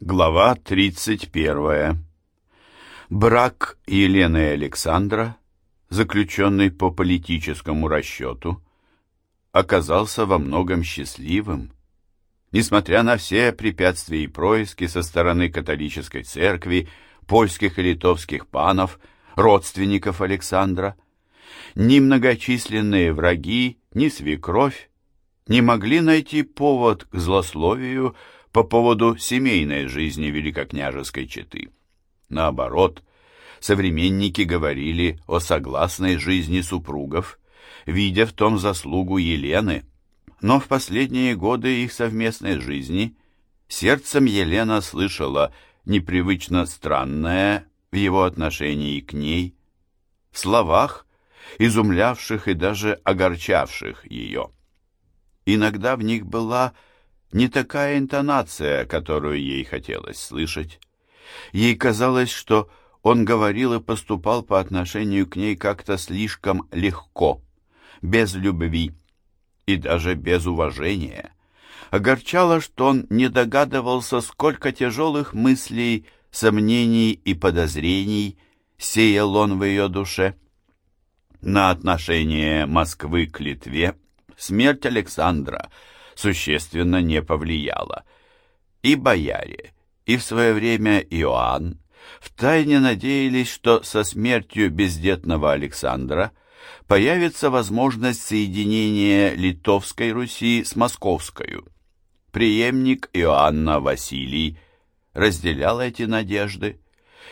Глава 31. Брак Елены и Александра, заключенный по политическому расчету, оказался во многом счастливым. Несмотря на все препятствия и происки со стороны католической церкви, польских и литовских панов, родственников Александра, ни многочисленные враги, ни свекровь не могли найти повод к злословию, по поводу семейной жизни великокняжеской четы. Наоборот, современники говорили о согласной жизни супругов, видя в том заслугу Елены. Но в последние годы их совместной жизни сердцем Елена слышала непривычно странное в его отношении к ней, в словах, изумлявших и даже огорчавших ее. Иногда в них была не такая интонация, которую ей хотелось слышать. Ей казалось, что он говорил и поступал по отношению к ней как-то слишком легко, без любви и даже без уважения. Огорчало, что он не догадывался, сколько тяжелых мыслей, сомнений и подозрений сеял он в ее душе. На отношение Москвы к Литве смерть Александра – существенно не повлияло. И бояре, и в свое время Иоанн втайне надеялись, что со смертью бездетного Александра появится возможность соединения Литовской Руси с Московской. Преемник Иоанна Василий разделял эти надежды.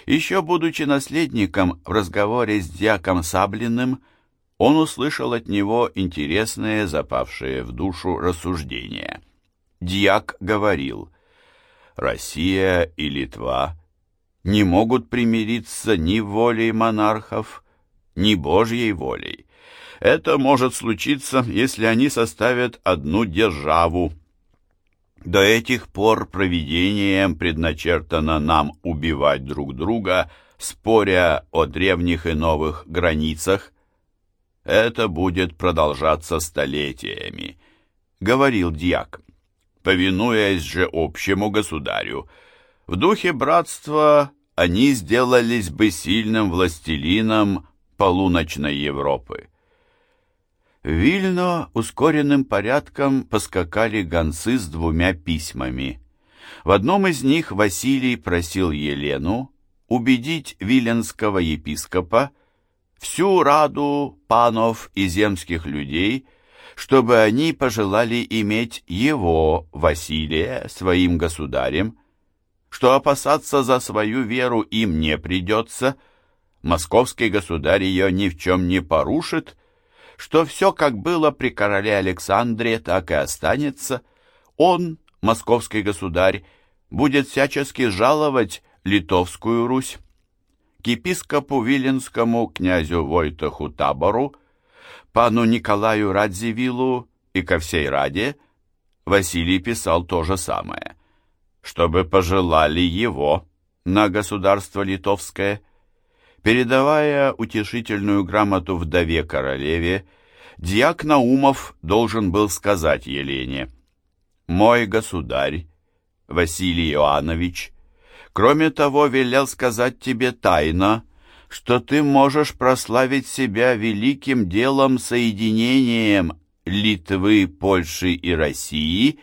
Еще будучи наследником в разговоре с дьяком Саблиным – он услышал от него интересные, запавшие в душу рассуждения. Дьяк говорил, «Россия и Литва не могут примириться ни волей монархов, ни Божьей волей. Это может случиться, если они составят одну державу. До этих пор провидением предначертано нам убивать друг друга, споря о древних и новых границах, это будет продолжаться столетиями, — говорил дьяк. Повинуясь же общему государю, в духе братства они сделались бы сильным властелином полуночной Европы. Вильно ускоренным порядком поскакали гонцы с двумя письмами. В одном из них Василий просил Елену убедить виленского епископа, всю раду панов и земских людей, чтобы они пожелали иметь его, Василия, своим государем, что опасаться за свою веру им не придется, московский государь ее ни в чем не порушит, что все, как было при короле Александре, так и останется, он, московский государь, будет всячески жаловать Литовскую Русь к епископу Виленскому князю Войтаху Табору, пану Николаю Радзивиллу и ко всей Раде Василий писал то же самое, чтобы пожелали его на государство литовское. Передавая утешительную грамоту вдове королеве, дьяк Наумов должен был сказать Елене, «Мой государь, Василий Иоаннович, Кроме того, велел сказать тебе тайно, что ты можешь прославить себя великим делом соединением Литвы, Польши и России,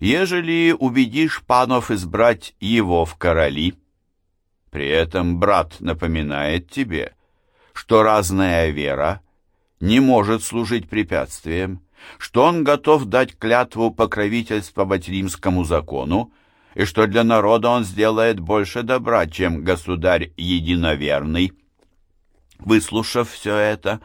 ежели убедишь панов избрать его в короли. При этом брат напоминает тебе, что разная вера не может служить препятствием, что он готов дать клятву покровительствовать римскому закону, и что для народа он сделает больше добра, чем государь единоверный. Выслушав все это,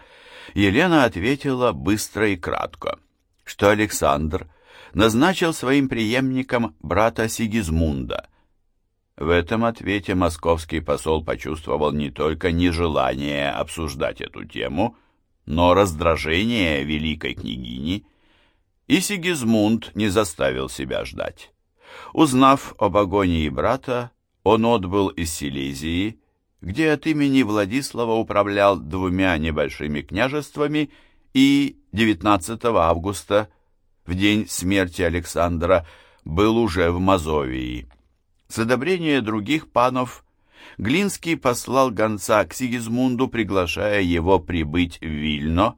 Елена ответила быстро и кратко, что Александр назначил своим преемником брата Сигизмунда. В этом ответе московский посол почувствовал не только нежелание обсуждать эту тему, но раздражение великой княгини, и Сигизмунд не заставил себя ждать. Узнав об агонии брата, он отбыл из Силезии, где от имени Владислава управлял двумя небольшими княжествами, и 19 августа, в день смерти Александра, был уже в Мазовии. С одобрения других панов Глинский послал гонца к Сигизмунду, приглашая его прибыть в Вильно.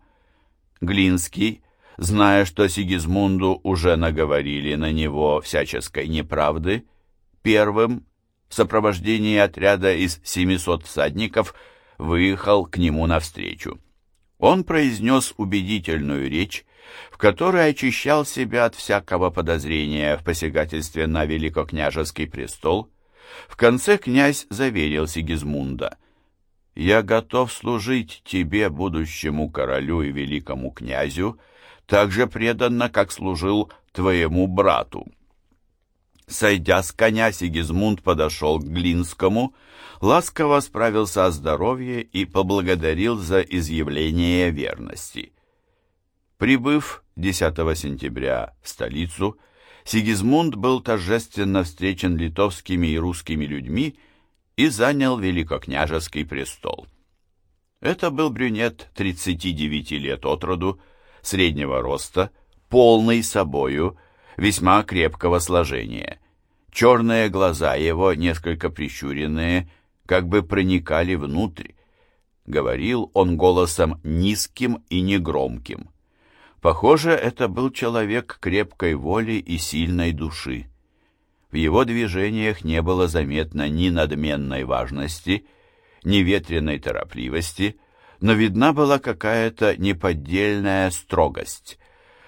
Глинский, зная, что Сигизмунду уже наговорили на него всяческой неправды, первым в сопровождении отряда из 700 всадников выехал к нему навстречу. Он произнес убедительную речь, в которой очищал себя от всякого подозрения в посягательстве на великокняжеский престол. В конце князь заверил Сигизмунда, «Я готов служить тебе, будущему королю и великому князю, так же преданно, как служил твоему брату». Сойдя с коня, Сигизмунд подошел к Глинскому, ласково справился о здоровье и поблагодарил за изъявление верности. Прибыв 10 сентября в столицу, Сигизмунд был торжественно встречен литовскими и русскими людьми и занял великокняжеский престол. Это был брюнет 39 лет от роду, среднего роста, полный собою, весьма крепкого сложения. Черные глаза его, несколько прищуренные, как бы проникали внутрь. Говорил он голосом низким и негромким. Похоже, это был человек крепкой воли и сильной души. В его движениях не было заметно ни надменной важности, ни ветреной торопливости, но видна была какая-то неподдельная строгость.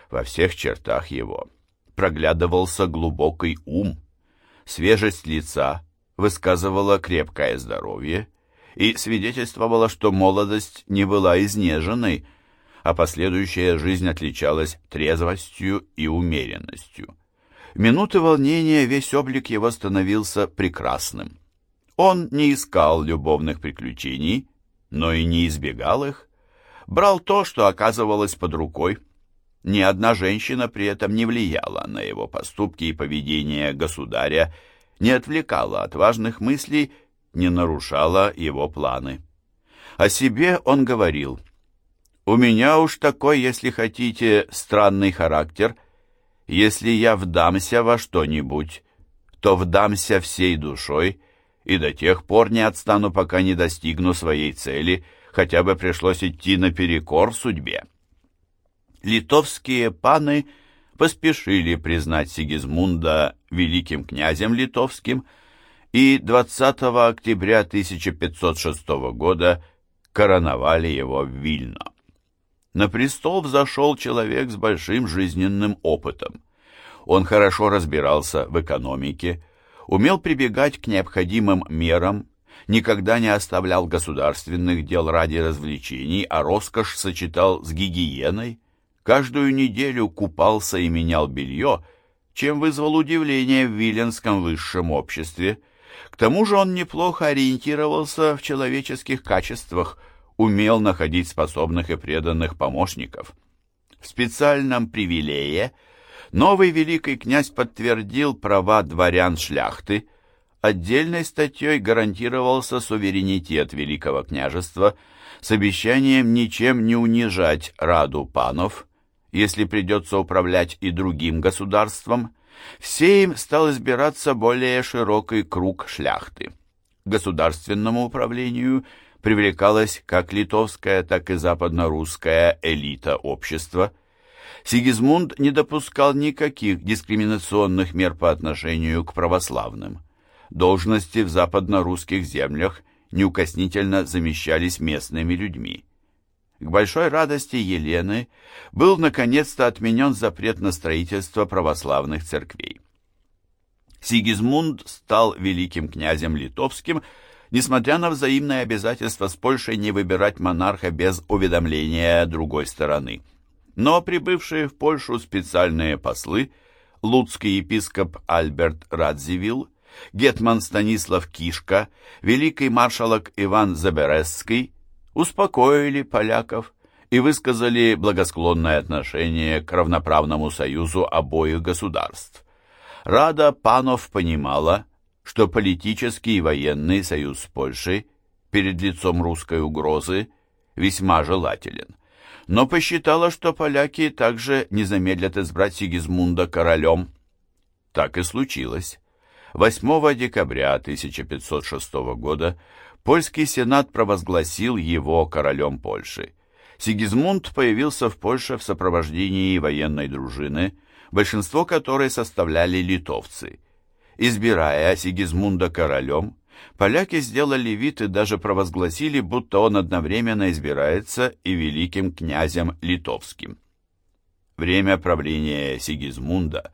Во всех чертах его проглядывался глубокий ум, свежесть лица высказывала крепкое здоровье и свидетельствовала, что молодость не была изнеженной, а последующая жизнь отличалась трезвостью и умеренностью. В минуты волнения весь облик его становился прекрасным. Он не искал любовных приключений, но и не избегал их, брал то, что оказывалось под рукой. Ни одна женщина при этом не влияла на его поступки и поведение государя, не отвлекала от важных мыслей, не нарушала его планы. О себе он говорил – у меня уж такой, если хотите, странный характер. Если я вдамся во что-нибудь, то вдамся всей душой и до тех пор не отстану, пока не достигну своей цели, хотя бы пришлось идти наперекор судьбе. Литовские паны поспешили признать Сигизмунда великим князем литовским, и 20 октября 1506 года короновали его в Вильно. На престол взошел человек с большим жизненным опытом. Он хорошо разбирался в экономике, умел прибегать к необходимым мерам, никогда не оставлял государственных дел ради развлечений, а роскошь сочетал с гигиеной, каждую неделю купался и менял белье, чем вызвал удивление в Виленском высшем обществе. К тому же он неплохо ориентировался в человеческих качествах – умел находить способных и преданных помощников. В специальном привилее новый великий князь подтвердил права дворян-шляхты, отдельной статьей гарантировался суверенитет великого княжества с обещанием ничем не унижать раду панов, если придется управлять и другим государством, все им стал избираться более широкий круг шляхты. Государственному управлению – привлекалась как литовская, так и западно-русская элита общества. Сигизмунд не допускал никаких дискриминационных мер по отношению к православным. Должности в западно-русских землях неукоснительно замещались местными людьми. К большой радости Елены был наконец-то отменен запрет на строительство православных церквей. Сигизмунд стал великим князем литовским – несмотря на взаимное обязательство с Польшей не выбирать монарха без уведомления другой стороны. Но прибывшие в Польшу специальные послы, луцкий епископ Альберт Радзивилл, гетман Станислав Кишка, великий маршалок Иван Заберезский успокоили поляков и высказали благосклонное отношение к равноправному союзу обоих государств. Рада Панов понимала, что политический и военный союз с Польшей перед лицом русской угрозы весьма желателен, но посчитала, что поляки также не замедлят избрать Сигизмунда королем. Так и случилось. 8 декабря 1506 года польский сенат провозгласил его королем Польши. Сигизмунд появился в Польше в сопровождении военной дружины, большинство которой составляли литовцы. Избирая Сигизмунда королем, поляки сделали вид и даже провозгласили, будто он одновременно избирается и великим князем литовским. Время правления Сигизмунда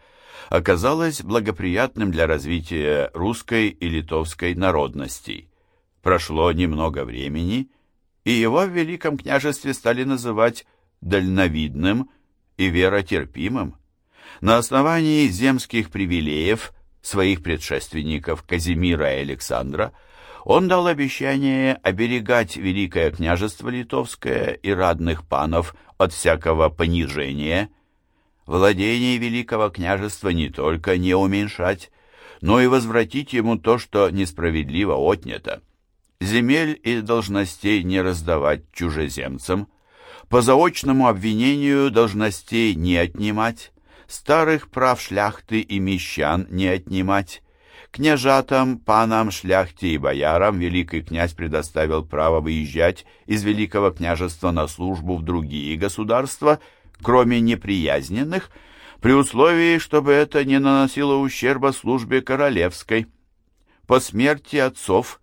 оказалось благоприятным для развития русской и литовской народностей. Прошло немного времени, и его в Великом княжестве стали называть дальновидным и веротерпимым. На основании земских привилеев своих предшественников Казимира и Александра он дал обещание оберегать Великое княжество Литовское и радных панов от всякого понижения, владение Великого княжества не только не уменьшать, но и возвратить ему то, что несправедливо отнято. Земель и должностей не раздавать чужеземцам, по заочному обвинению должностей не отнимать, старых прав шляхты и мещан не отнимать, княжатам, панам, шляхте и боярам великий князь предоставил право выезжать из Великого княжества на службу в другие государства, кроме неприязненных, при условии, чтобы это не наносило ущерба службе королевской. По смерти отцов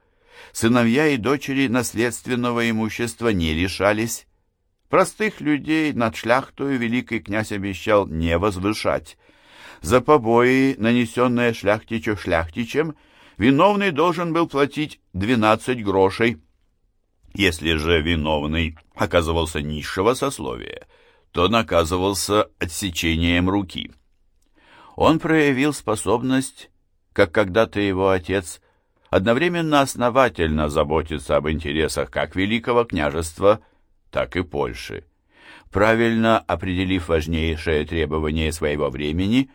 сыновья и дочери наследственного имущества не лишались. Простых людей над шляхтою великий князь обещал не возвышать. За побои, нанесенные шляхтичу шляхтичем, виновный должен был платить 12 грошей. Если же виновный оказывался низшего сословия, то наказывался отсечением руки. Он проявил способность, как когда-то его отец, одновременно основательно заботиться об интересах как Великого княжества, так и Польши. Правильно определив важнейшее требование своего времени,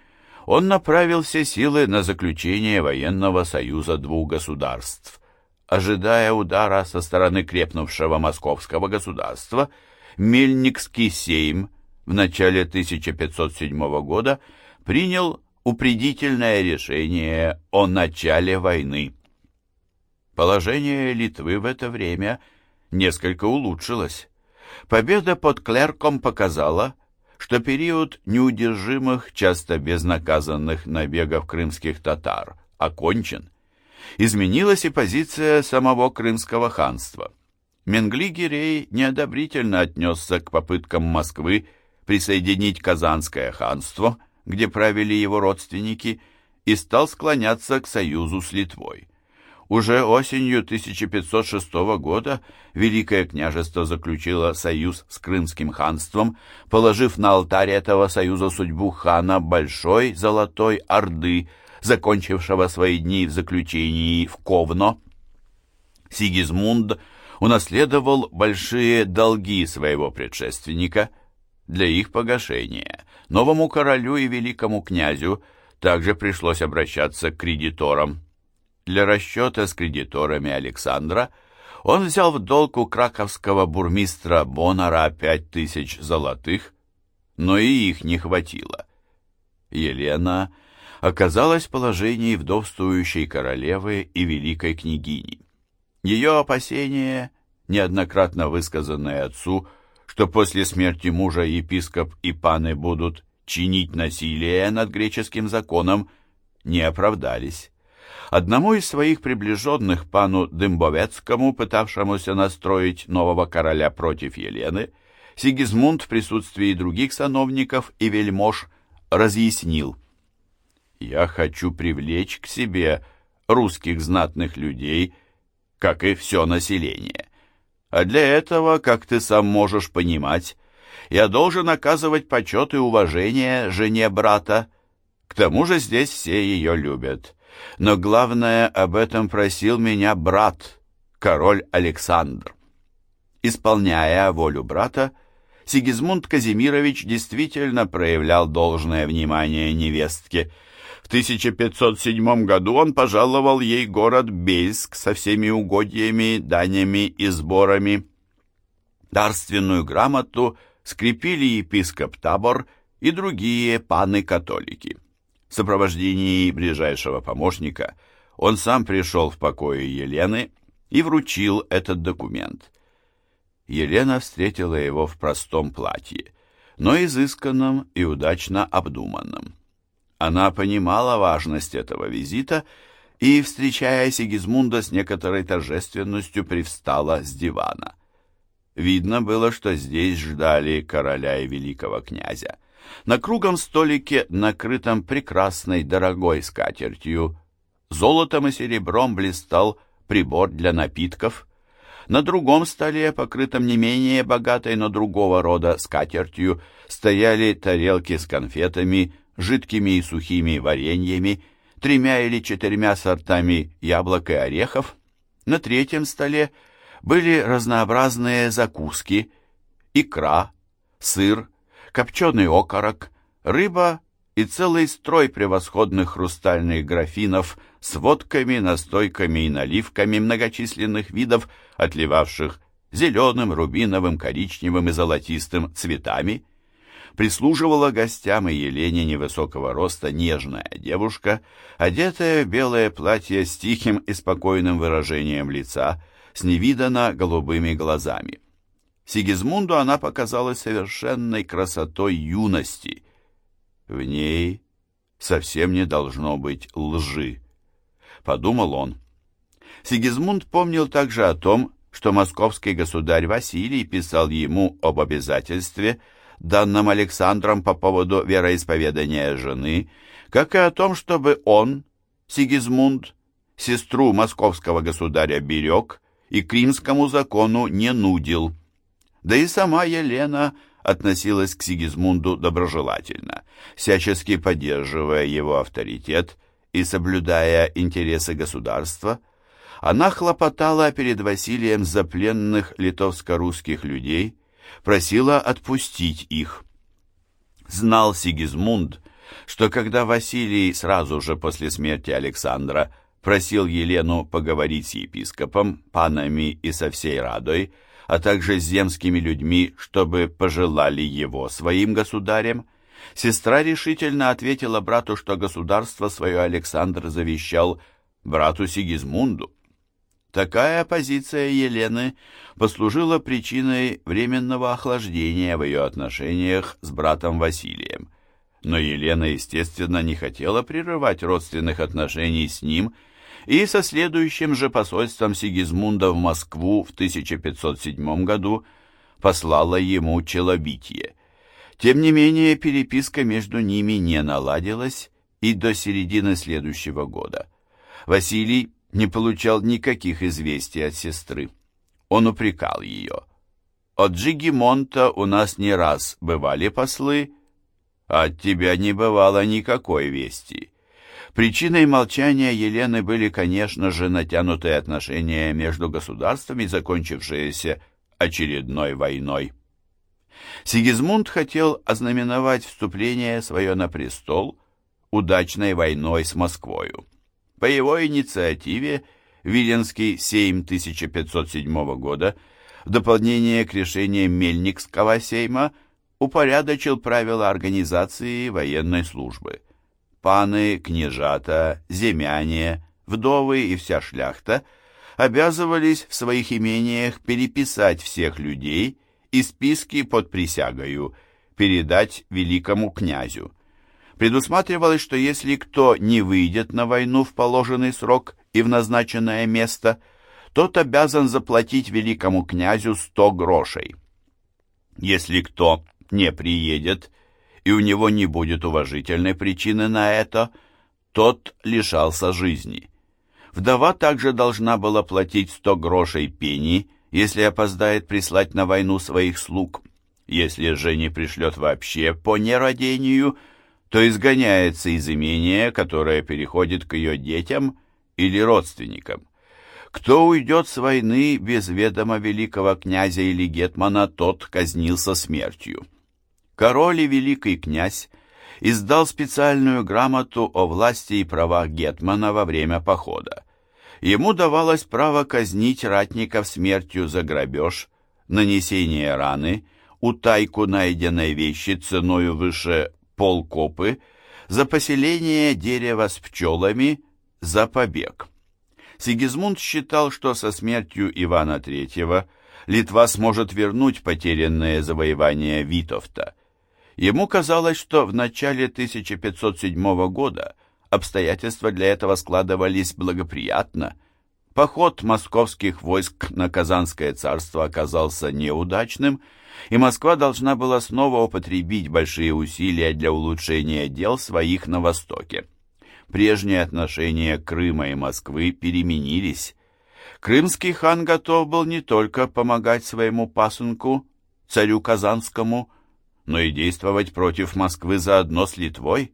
он направил все силы на заключение военного союза двух государств. Ожидая удара со стороны крепнувшего московского государства, Мельникский сейм в начале 1507 года принял упредительное решение о начале войны. Положение Литвы в это время несколько улучшилось. Победа под Клерком показала, что период неудержимых, часто безнаказанных набегов крымских татар окончен. Изменилась и позиция самого крымского ханства. Менгли-Гирей неодобрительно отнесся к попыткам Москвы присоединить Казанское ханство, где правили его родственники, и стал склоняться к союзу с Литвой. Уже осенью 1506 года Великое княжество заключило союз с Крымским ханством, положив на алтарь этого союза судьбу хана Большой Золотой Орды, закончившего свои дни в заключении в Ковно. Сигизмунд унаследовал большие долги своего предшественника. Для их погашения новому королю и великому князю также пришлось обращаться к кредиторам. Для расчета с кредиторами Александра он взял в долг у краковского бурмистра Бонара пять тысяч золотых, но и их не хватило. Елена оказалась в положении вдовствующей королевы и великой княгини. Ее опасения, неоднократно высказанные отцу, что после смерти мужа епископ и паны будут чинить насилие над греческим законом, не оправдались. Одному из своих приближенных, пану Дымбовецкому, пытавшемуся настроить нового короля против Елены, Сигизмунд в присутствии других сановников и вельмож разъяснил. «Я хочу привлечь к себе русских знатных людей, как и все население. А для этого, как ты сам можешь понимать, я должен оказывать почет и уважение жене брата. К тому же здесь все ее любят. Но главное, об этом просил меня брат, король Александр. Исполняя волю брата, Сигизмунд Казимирович действительно проявлял должное внимание невестке. В 1507 году он пожаловал ей город Бельск со всеми угодьями, данями и сборами. Дарственную грамоту скрепили епископ Табор и другие паны-католики. Сопровождении ближайшего помощника он сам пришел в покое Елены и вручил этот документ. Елена встретила его в простом платье, но изысканном и удачно обдуманном. Она понимала важность этого визита и, встречая Сигизмунда с некоторой торжественностью, привстала с дивана. Видно было, что здесь ждали короля и великого князя. На кругом столике, накрытом прекрасной дорогой скатертью, золотом и серебром блистал прибор для напитков. На другом столе, покрытом не менее богатой, но другого рода скатертью, стояли тарелки с конфетами, жидкими и сухими вареньями, тремя или четырьмя сортами яблок и орехов. На третьем столе были разнообразные закуски, икра, сыр, копченый окорок, рыба и целый строй превосходных хрустальных графинов с водками, настойками и наливками многочисленных видов, отливавших зеленым, рубиновым, коричневым и золотистым цветами – прислуживала гостям и Елене невысокого роста нежная девушка, одетая в белое платье с тихим и спокойным выражением лица, с невиданно голубыми глазами. Сигизмунду она показалась совершенной красотой юности. В ней совсем не должно быть лжи, подумал он. Сигизмунд помнил также о том, что московский государь Василий писал ему об обязательстве данном Александром по поводу вероисповедания жены, как и о том, чтобы он, Сигизмунд, сестру московского государя берег и к римскому закону не нудил. Да и сама Елена относилась к Сигизмунду доброжелательно, всячески поддерживая его авторитет и соблюдая интересы государства. Она хлопотала перед Василием за пленных литовско-русских людей, просила отпустить их. Знал Сигизмунд, что когда Василий сразу же после смерти Александра просил Елену поговорить с епископом, панами и со всей Радой, а также с земскими людьми, чтобы пожелали его своим государем, сестра решительно ответила брату, что государство свое Александр завещал брату Сигизмунду. Такая позиция Елены послужила причиной временного охлаждения в ее отношениях с братом Василием. Но Елена, естественно, не хотела прерывать родственных отношений с ним и со следующим же посольством Сигизмунда в Москву в 1507 году послала ему челобитие. Тем не менее, переписка между ними не наладилась и до середины следующего года. Василий не получал никаких известий от сестры. Он упрекал ее. «От Джигимонта у нас не раз бывали послы, а от тебя не бывало никакой вести». Причиной молчания Елены были, конечно же, натянутые отношения между государствами, закончившиеся очередной войной. Сигизмунд хотел ознаменовать вступление свое на престол удачной войной с Москвою. По его инициативе Виленский сейм 1507 года в дополнение к решениям Мельникского сейма упорядочил правила организации военной службы. Паны, княжата, земяне, вдовы и вся шляхта обязывались в своих имениях переписать всех людей и списки под присягою передать великому князю предусматривалось, что если кто не выйдет на войну в положенный срок и в назначенное место, тот обязан заплатить великому князю сто грошей. Если кто не приедет, и у него не будет уважительной причины на это, тот лишался жизни. Вдова также должна была платить сто грошей пени, если опоздает прислать на войну своих слуг. Если же не пришлет вообще по нерадению – то изгоняется из имения, которое переходит к ее детям или родственникам. Кто уйдет с войны без ведома великого князя или гетмана, тот казнился смертью. Король и великий князь издал специальную грамоту о власти и правах гетмана во время похода. Ему давалось право казнить ратников смертью за грабеж, нанесение раны, утайку найденной вещи ценою выше полкопы, за поселение дерева с пчелами, за побег. Сигизмунд считал, что со смертью Ивана III Литва сможет вернуть потерянное завоевание Витовта. Ему казалось, что в начале 1507 года обстоятельства для этого складывались благоприятно. Поход московских войск на Казанское царство оказался неудачным, и Москва должна была снова употребить большие усилия для улучшения дел своих на Востоке. Прежние отношения Крыма и Москвы переменились. Крымский хан готов был не только помогать своему пасынку, царю Казанскому, но и действовать против Москвы заодно с Литвой.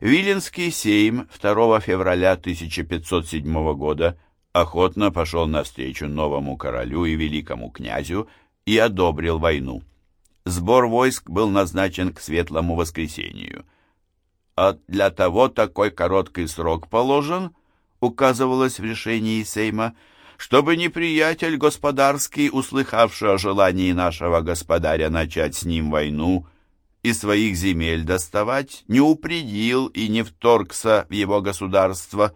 Виленский сейм 2 февраля 1507 года охотно пошел навстречу новому королю и великому князю и одобрил войну. Сбор войск был назначен к светлому воскресению. А для того такой короткий срок положен, указывалось в решении Сейма, чтобы неприятель господарский, услыхавший о желании нашего господаря начать с ним войну и своих земель доставать, не упредил и не вторгся в его государство.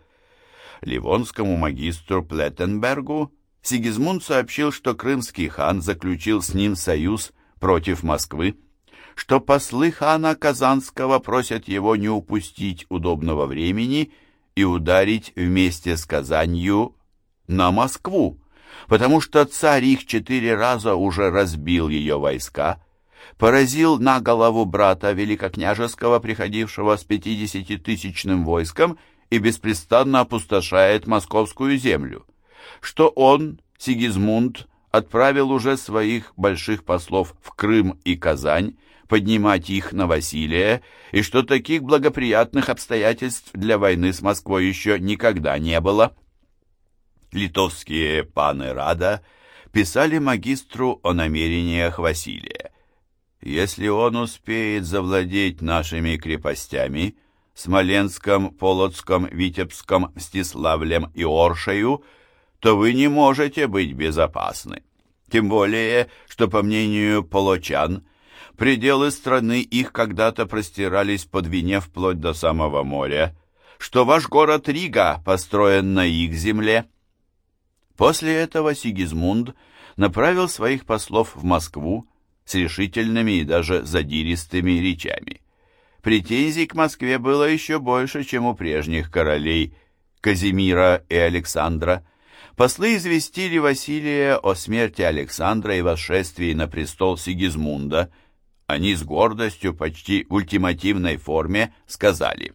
Ливонскому магистру Плеттенбергу Сигизмунд сообщил, что крымский хан заключил с ним союз против Москвы, что послы хана Казанского просят его не упустить удобного времени и ударить вместе с Казанью на Москву, потому что царь их четыре раза уже разбил ее войска, поразил на голову брата великокняжеского, приходившего с пятидесятитысячным войском и беспрестанно опустошает московскую землю что он, Сигизмунд, отправил уже своих больших послов в Крым и Казань поднимать их на Василия, и что таких благоприятных обстоятельств для войны с Москвой еще никогда не было. Литовские паны Рада писали магистру о намерениях Василия. Если он успеет завладеть нашими крепостями, Смоленском, Полоцком, Витебском, Мстиславлем и Оршею, то вы не можете быть безопасны. Тем более, что, по мнению полочан, пределы страны их когда-то простирались по Двине вплоть до самого моря, что ваш город Рига построен на их земле. После этого Сигизмунд направил своих послов в Москву с решительными и даже задиристыми речами. Претензий к Москве было еще больше, чем у прежних королей Казимира и Александра. Послы известили Василия о смерти Александра и восшествии на престол Сигизмунда. Они с гордостью, почти в ультимативной форме, сказали,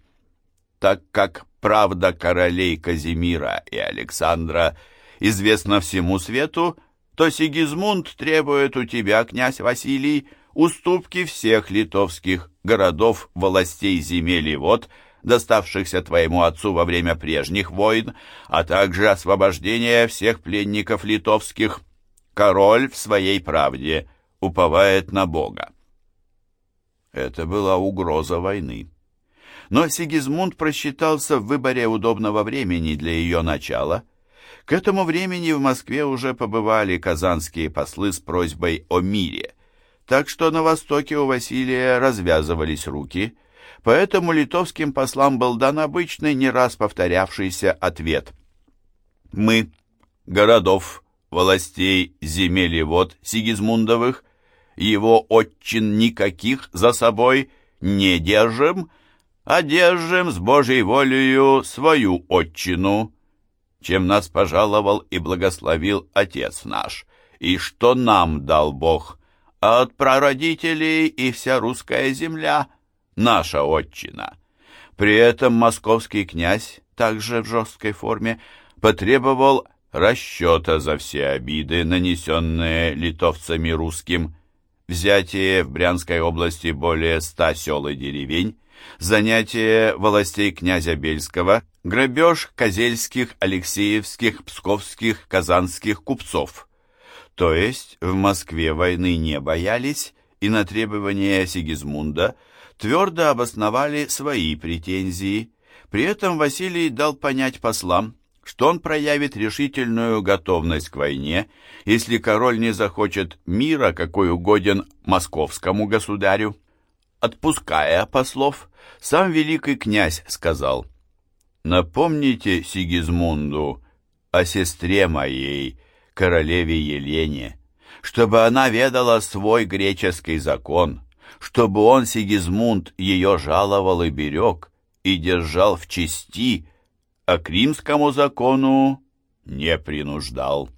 «Так как правда королей Казимира и Александра известна всему свету, то Сигизмунд требует у тебя, князь Василий, уступки всех литовских городов, властей, земель и вод, доставшихся твоему отцу во время прежних войн, а также освобождение всех пленников литовских. Король в своей правде уповает на Бога. Это была угроза войны. Но Сигизмунд просчитался в выборе удобного времени для ее начала. К этому времени в Москве уже побывали казанские послы с просьбой о мире, так что на востоке у Василия развязывались руки – Поэтому литовским послам был дан обычный, не раз повторявшийся ответ. «Мы, городов, властей, земель и вод Сигизмундовых, его отчин никаких за собой не держим, а держим с Божьей волею свою отчину, чем нас пожаловал и благословил Отец наш, и что нам дал Бог, а от прародителей и вся русская земля — наша отчина. При этом московский князь, также в жесткой форме, потребовал расчета за все обиды, нанесенные литовцами русским, взятие в Брянской области более ста сел и деревень, занятие властей князя Бельского, грабеж козельских, алексеевских, псковских, казанских купцов. То есть в Москве войны не боялись, и на требования Сигизмунда – твердо обосновали свои претензии. При этом Василий дал понять послам, что он проявит решительную готовность к войне, если король не захочет мира, какой угоден московскому государю. Отпуская послов, сам великий князь сказал, «Напомните Сигизмунду о сестре моей, королеве Елене, чтобы она ведала свой греческий закон, чтобы он, Сигизмунд, ее жаловал и берег, и держал в чести, а к римскому закону не принуждал».